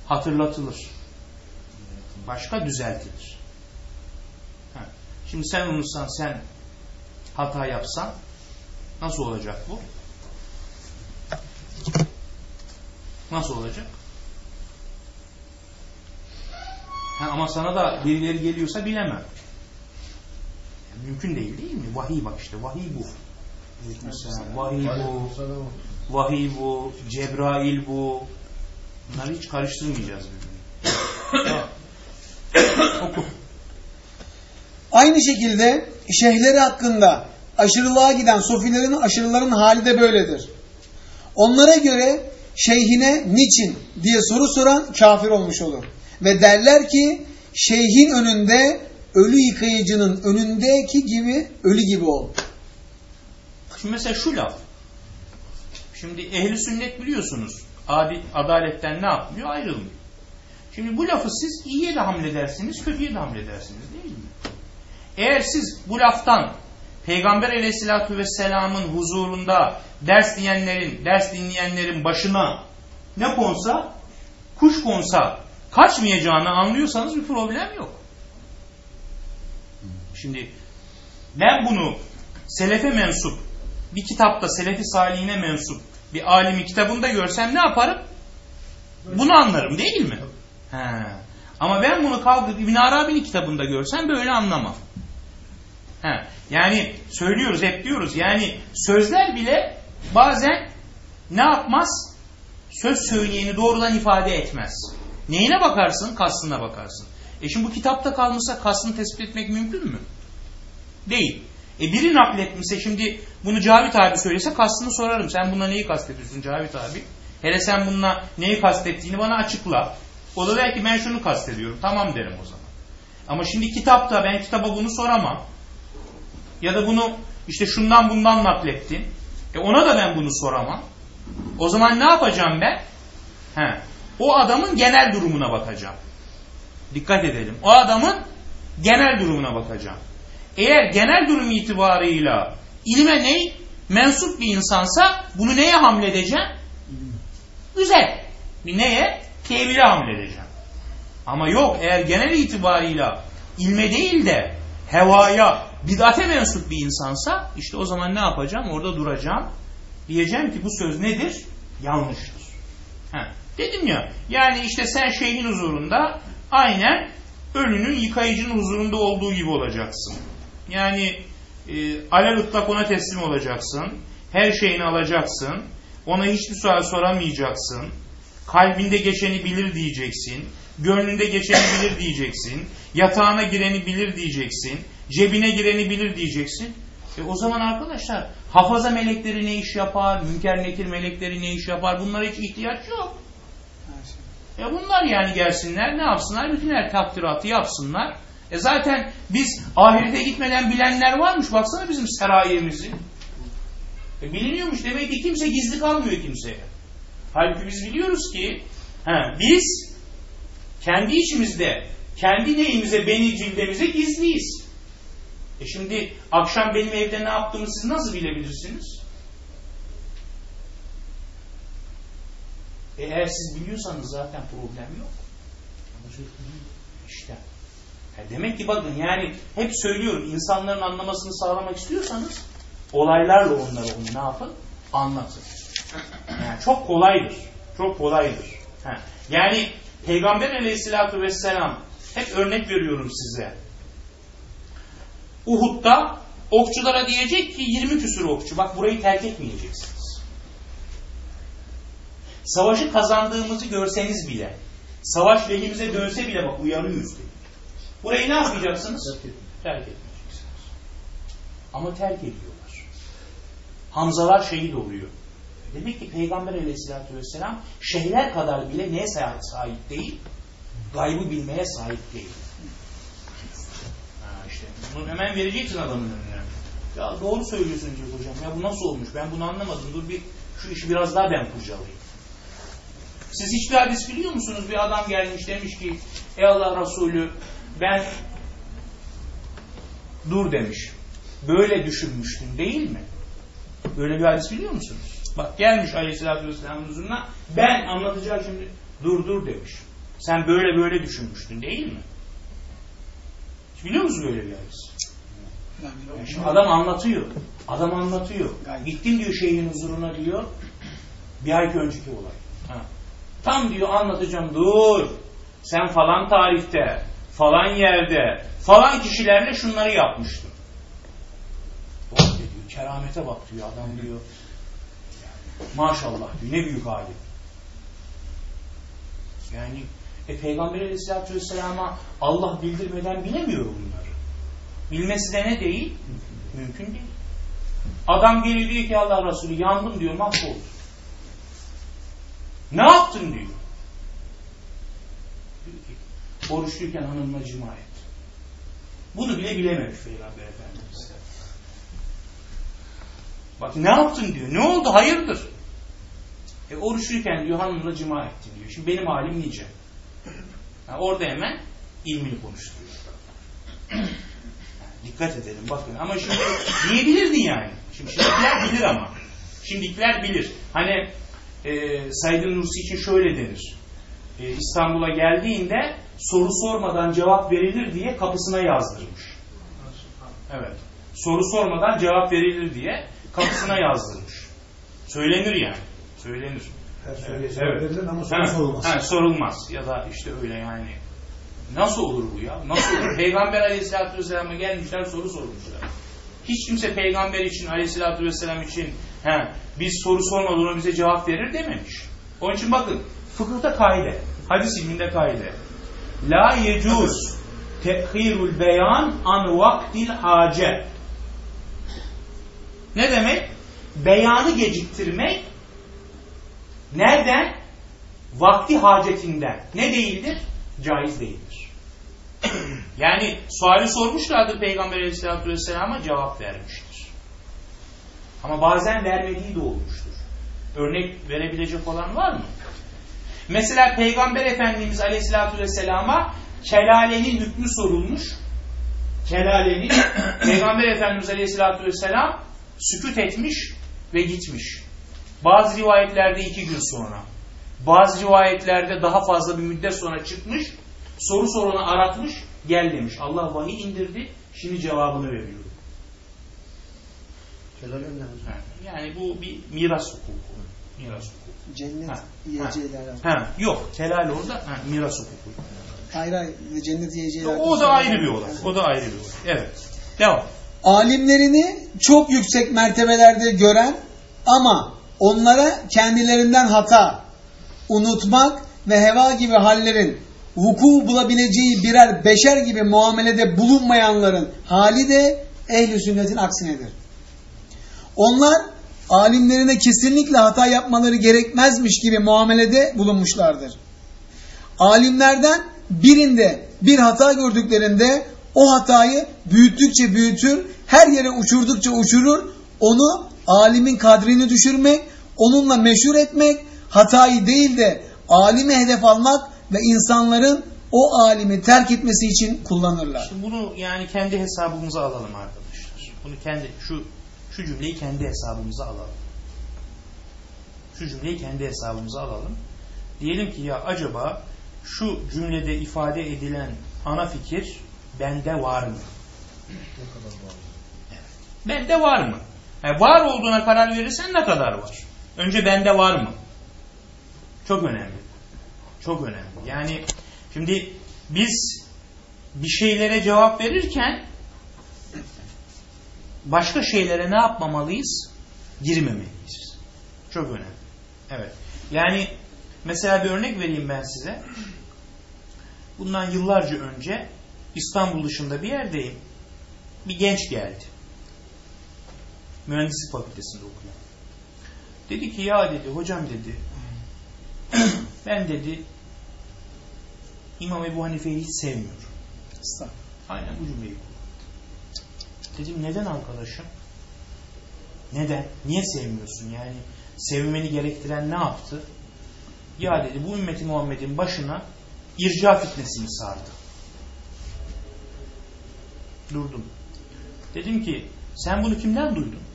Hatırlatılır. Başka düzeltilir. Ha. Şimdi sen unutsan, sen hata yapsan nasıl olacak bu? Nasıl olacak? Ha, ama sana da birileri geliyorsa bilemem. Yani mümkün değil değil mi? Vahiy bak işte vahiy bu. Aleykümselam. Vahiy bu. Vahiy bu. Cebrail bu. Bunları hiç karıştırmayacağız birbirine. Oku. Aynı şekilde şeyhleri hakkında aşırılığa giden sofilerin aşırıların hali de böyledir. Onlara göre şeyhine niçin diye soru soran kafir olmuş olur. Ve derler ki şeyhin önünde ölü yıkayıcının önündeki gibi ölü gibi ol. Şimdi mesela şu laf. Şimdi ehli sünnet biliyorsunuz. Adi, adaletten ne yapmıyor? Ayrılmıyor. Şimdi bu lafı siz iyiye de hamledersiniz, kötüye de hamledersiniz değil mi? Eğer siz bu laftan Peygamber aleyhissalatü vesselamın huzurunda ders diyenlerin, ders dinleyenlerin başına ne konsa, kuş konsa kaçmayacağını anlıyorsanız bir problem yok. Şimdi ben bunu selefe mensup, bir kitapta selefi salihine mensup bir alimi kitabında görsem ne yaparım? Bunu anlarım değil mi? He. Ama ben bunu kalkıp İbn Arabi'nin kitabında görsem böyle anlamam. He. Yani söylüyoruz hep diyoruz yani sözler bile bazen ne yapmaz? Söz söyleyeni doğrudan ifade etmez. Neyine bakarsın? Kastına bakarsın. E şimdi bu kitapta kalmışsa kastını tespit etmek mümkün mü? Değil. E biri nakletmişse şimdi bunu Cavit abi söylese kastını sorarım. Sen buna neyi kastediyorsun Cavit abi? Hele sen bununla neyi kastettiğini bana açıkla. O da der ki ben şunu kastediyorum. Tamam derim o zaman. Ama şimdi kitapta ben kitaba bunu soramam. Ya da bunu işte şundan bundan naklettin. E ona da ben bunu soramam. O zaman ne yapacağım ben? He, o adamın genel durumuna bakacağım. Dikkat edelim. O adamın genel durumuna bakacağım. Eğer genel durum itibarıyla ilme ne? Mensup bir insansa bunu neye hamledeceğim? Güzel. Bir neye? Tevhile hamledeceğim. Ama yok eğer genel itibarıyla ilme değil de hevaya, bidate mensup bir insansa işte o zaman ne yapacağım? Orada duracağım. Diyeceğim ki bu söz nedir? Yanlıştır. Heh. Dedim ya yani işte sen şeyhin huzurunda aynen ölünün yıkayıcının huzurunda olduğu gibi olacaksın. Yani e, alel ıtlak ona teslim olacaksın. Her şeyini alacaksın. Ona hiçbir sual soramayacaksın. Kalbinde geçeni bilir diyeceksin. Gönlünde geçeni bilir diyeceksin. Yatağına gireni bilir diyeceksin. Cebine gireni bilir diyeceksin. E o zaman arkadaşlar hafaza melekleri ne iş yapar? Münker nekir melekleri ne iş yapar? Bunlara hiç ihtiyaç yok. E bunlar yani gelsinler ne yapsınlar? Bütün her takdiratı yapsınlar. E zaten biz ahirete gitmeden bilenler varmış. Baksana bizim serayemizi. E biliniyormuş. Demek ki kimse gizli kalmıyor kimseye. Halbuki biz biliyoruz ki he, biz kendi içimizde, kendi neyimize, beni cildemize gizliyiz. E şimdi akşam benim evde ne yaptığımı siz nasıl bilebilirsiniz? E eğer siz biliyorsanız zaten problem yok. İşte. Ya demek ki bakın yani hep söylüyorum insanların anlamasını sağlamak istiyorsanız olaylarla onlara onu ne yapın? Anlatın. Yani çok kolaydır. Çok kolaydır. Ha. Yani Peygamber aleyhissalatü vesselam hep örnek veriyorum size. Uhud'da okçulara diyecek ki 20 küsur okçu bak burayı terk etmeyeceksiniz. Savaşı kazandığımızı görseniz bile savaş lehimize dönse bile bak uyarıyoruz dedi. Burayı ne yapacaksınız? Terk etmeyeceksiniz. Ama terk ediyorlar. Hamzalar şehit oluyor. Demek ki Peygamber aleyhissalatü vesselam şeyler kadar bile neye sahip değil? Gaybı bilmeye sahip değil. Ha işte bunu hemen vereceksin adamın önüne. Ya doğru söylüyorsun diyor hocam. Ya bu nasıl olmuş? Ben bunu anlamadım. Dur bir şu işi biraz daha ben kurcalayayım. Siz hiçbir hadis biliyor musunuz? Bir adam gelmiş demiş ki Ey Allah Resulü ben dur demiş. Böyle düşünmüştün değil mi? Böyle bir hadis biliyor musunuz? Bak gelmiş aleyhissalatü vesselamın huzuruna ben anlatacağım şimdi dur dur demiş. Sen böyle böyle düşünmüştün değil mi? Hiç biliyor musun böyle bir hadis? Yani şimdi adam anlatıyor. Adam anlatıyor. Gittim diyor şeyhin huzuruna diyor. Bir ay önceki olay. Ha. Tam diyor anlatacağım dur. Sen falan tarihte, falan yerde, falan kişilerle şunları yapmıştın. Oh diyor keramete bak diyor adam diyor. Maşallah diyor ne büyük alim. Yani e, Peygamber Aleyhisselatü Vesselam'a Allah bildirmeden bilemiyor bunları. Bilmesi de ne değil? Mümkün değil. Adam geliyor diyor ki Allah Resulü yandım diyor mahvoldum. Ne yaptın diyor. Diyor ki oruçluyken hanımla cima et. Bunu bile bilememiş Peygamber Efendimiz. Bak ne yaptın diyor. Ne oldu? Hayırdır? E, oruçluyken diyor hanımla cima etti diyor. Şimdi benim halim nice. Ha, orada hemen ilmini konuşturuyor. Dikkat edelim bakın. Ama şimdi diyebilirdi yani. Şimdi şimdikiler bilir ama. Şimdikiler bilir. Hani e, Said Nursi için şöyle denir. E, İstanbul'a geldiğinde soru sormadan cevap verilir diye kapısına yazdırmış. Evet. Soru sormadan cevap verilir diye kapısına yazdırmış. Söylenir yani. Söylenir. Her soruya Evet, evet. ama soru Ha, sorulmaz. ha, sorulmaz. Ya da işte öyle yani. Nasıl olur bu ya? Nasıl olur? Peygamber aleyhissalatü vesselam'a gelmişler soru sormuşlar. Hiç kimse peygamber için aleyhissalatü vesselam için he, biz soru sormadan ona bize cevap verir dememiş. Onun için bakın fıkıhta kaide, hadis ilminde kaide. La yecuz tehirul beyan an vaktil hace. Ne demek? Beyanı geciktirmek nereden? Vakti hacetinden. Ne değildir? Caiz değildir. yani suali sormuşlardır Peygamber Aleyhisselatü Vesselam'a cevap vermiştir. Ama bazen vermediği de olmuştur. Örnek verebilecek olan var mı? Mesela Peygamber Efendimiz Aleyhisselatü Vesselam'a kelalenin hükmü sorulmuş. Kelalenin Peygamber Efendimiz Aleyhisselatü Vesselam sükut etmiş ve gitmiş. Bazı rivayetlerde iki gün sonra. Bazı rivayetlerde daha fazla bir müddet sonra çıkmış. Soru sorunu aratmış. Gel demiş. Allah vahiy indirdi. Şimdi cevabını veriyorum. Ha, Yani bu bir miras hukuku. Miras hukuku. Cennet Ha. Ha, yok. Kelal orada ha, miras hukuku. Hayır hayır. Cennet yiyeceğler. O da ayrı bir olay. O da ayrı bir olay. Evet. Devam. Alimlerini çok yüksek mertebelerde gören ama onlara kendilerinden hata, unutmak ve heva gibi hallerin vuku bulabileceği birer beşer gibi muamelede bulunmayanların hali de ehli sünnetin aksinedir. Onlar alimlerine kesinlikle hata yapmaları gerekmezmiş gibi muamelede bulunmuşlardır. Alimlerden birinde bir hata gördüklerinde o hatayı büyüttükçe büyütür, her yere uçurdukça uçurur, onu alimin kadrini düşürmek, onunla meşhur etmek, hatayı değil de alimi hedef almak ve insanların o alimi terk etmesi için kullanırlar. Şimdi bunu yani kendi hesabımıza alalım arkadaşlar. Bunu kendi şu şu cümleyi kendi hesabımıza alalım. Şu cümleyi kendi hesabımıza alalım. Diyelim ki ya acaba şu cümlede ifade edilen ana fikir bende var mı? Evet. Bende var mı? Yani var olduğuna karar verirsen ne kadar var? Önce bende var mı? Çok önemli. Çok önemli. Yani şimdi biz bir şeylere cevap verirken başka şeylere ne yapmamalıyız? Girmemeliyiz. Çok önemli. Evet. Yani mesela bir örnek vereyim ben size. Bundan yıllarca önce İstanbul dışında bir yerdeyim. Bir genç geldi. Mühendislik fakültesinde okuyor. Dedi ki ya dedi hocam dedi ben dedi İmam Ebu Hanife'yi hiç sevmiyorum. Aynen bu cümleyi kullandı. Dedim neden arkadaşım? Neden? Niye sevmiyorsun? Yani sevmeni gerektiren ne yaptı? Ya dedi bu ümmeti Muhammed'in başına irca fitnesini sardı. Durdum. Dedim ki sen bunu kimden duydun?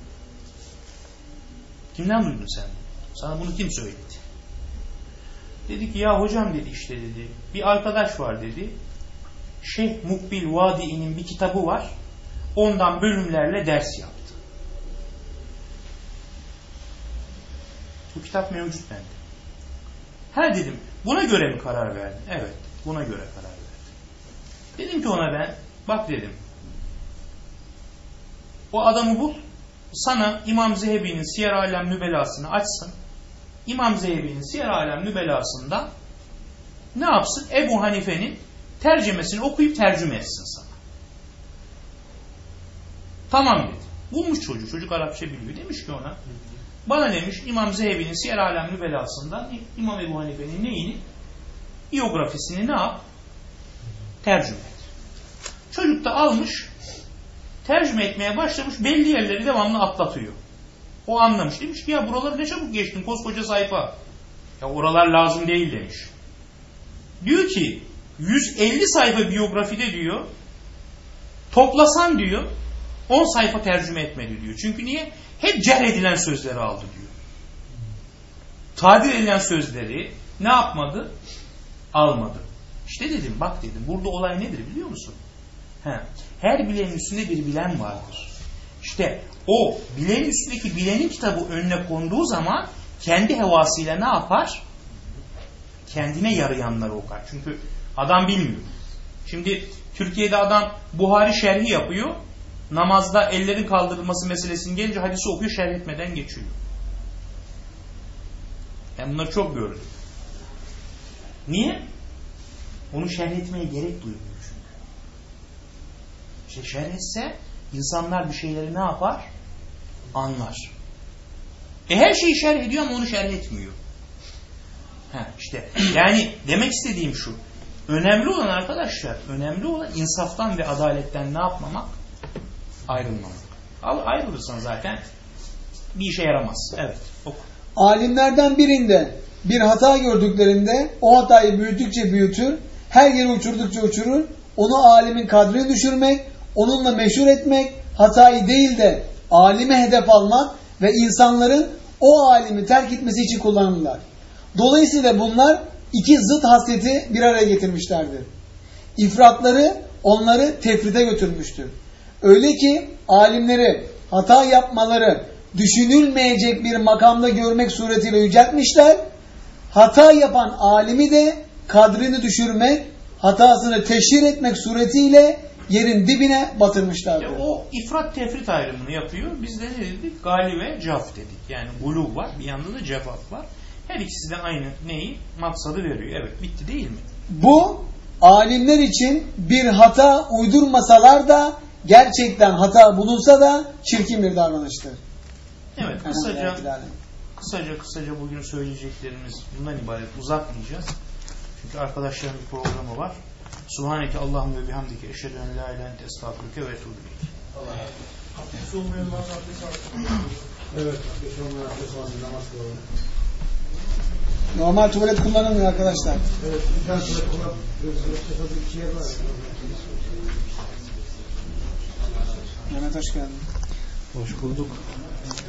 Kimden duydun sen? Sana bunu kim söyledi? Dedi ki ya hocam dedi işte dedi. Bir arkadaş var dedi. Şeyh Mukbil Vadi'nin bir kitabı var. Ondan bölümlerle ders yaptı. Bu kitap mevcut bende. Ha dedim buna göre mi karar verdin? Evet buna göre karar verdim. Dedim ki ona ben bak dedim o adamı bul sana İmam Zehebi'nin Siyer Alem Nübelasını açsın. İmam Zehebi'nin Siyer Alem Nübelasında ne yapsın? Ebu Hanife'nin tercümesini okuyup tercüme etsin sana. Tamam dedi. Bulmuş çocuk. Çocuk Arapça biliyor. Demiş ki ona bana demiş İmam Zehebi'nin Siyer Alem Nübelasından İmam Ebu Hanife'nin neyini? biyografisini ne yap? Tercüme et. Çocuk da almış tercüme etmeye başlamış belli yerleri devamlı atlatıyor. O anlamış. Demiş ki ya buraları ne çabuk geçtin koskoca sayfa. Ya oralar lazım değil demiş. Diyor ki 150 sayfa biyografide diyor toplasan diyor 10 sayfa tercüme etmedi diyor. Çünkü niye? Hep cerh edilen sözleri aldı diyor. Tadil edilen sözleri ne yapmadı? Almadı. İşte dedim bak dedim burada olay nedir biliyor musun? He, her bilenin üstünde bir bilen vardır. İşte o bilenin üstündeki bilenin kitabı önüne konduğu zaman kendi hevasıyla ne yapar? Kendine yarayanları okar. Çünkü adam bilmiyor. Şimdi Türkiye'de adam Buhari şerhi yapıyor. Namazda ellerin kaldırılması meselesini gelince hadisi okuyor şerh etmeden geçiyor. Ben bunları çok gördüm. Niye? Onu şerh etmeye gerek duymuyor. İşte şerh etse insanlar bir şeyleri ne yapar? Anlar. E her şeyi şerh ediyor ama onu şerh etmiyor. Ha işte yani demek istediğim şu. Önemli olan arkadaşlar, önemli olan insaftan ve adaletten ne yapmamak? Ayrılmamak. Al ayrılırsan zaten bir işe yaramaz. Evet. Oku. Alimlerden birinde bir hata gördüklerinde o hatayı büyüttükçe büyütür, her yeri uçurdukça uçurur, onu alimin kadrini düşürmek, onunla meşhur etmek, hatayı değil de alime hedef almak ve insanların o alimi terk etmesi için kullanırlar. Dolayısıyla bunlar iki zıt hasleti bir araya getirmişlerdir. İfratları onları tefrite götürmüştür. Öyle ki alimleri hata yapmaları düşünülmeyecek bir makamda görmek suretiyle yüceltmişler. Hata yapan alimi de kadrini düşürmek, hatasını teşhir etmek suretiyle yerin dibine batırmışlardır. İşte o ifrat tefrit ayrımını yapıyor. Biz de ne dedik? Gali ve caf dedik. Yani bulu var. Bir yanda da cefaf var. Her ikisi de aynı neyi? Maksadı veriyor. Evet bitti değil mi? Bu alimler için bir hata uydurmasalar da gerçekten hata bulunsa da çirkin bir davranıştır. Evet kısaca kısaca kısaca bugün söyleyeceklerimiz bundan ibaret. Uzatmayacağız. Çünkü arkadaşların bir programı var. Subhaneke Allahümme ve bihamdike eşhedü en la ilahe ente estağfurüke ve etûbü ileyk. Abdest olmayanlar abdest alsın. Evet, abdest olmayan abdest alsın, namaz kılalım. Normal tuvalet kullanılmıyor arkadaşlar. Evet, bir tane abdest alsın iki yer var. Mehmet hoş geldin. Hoş bulduk.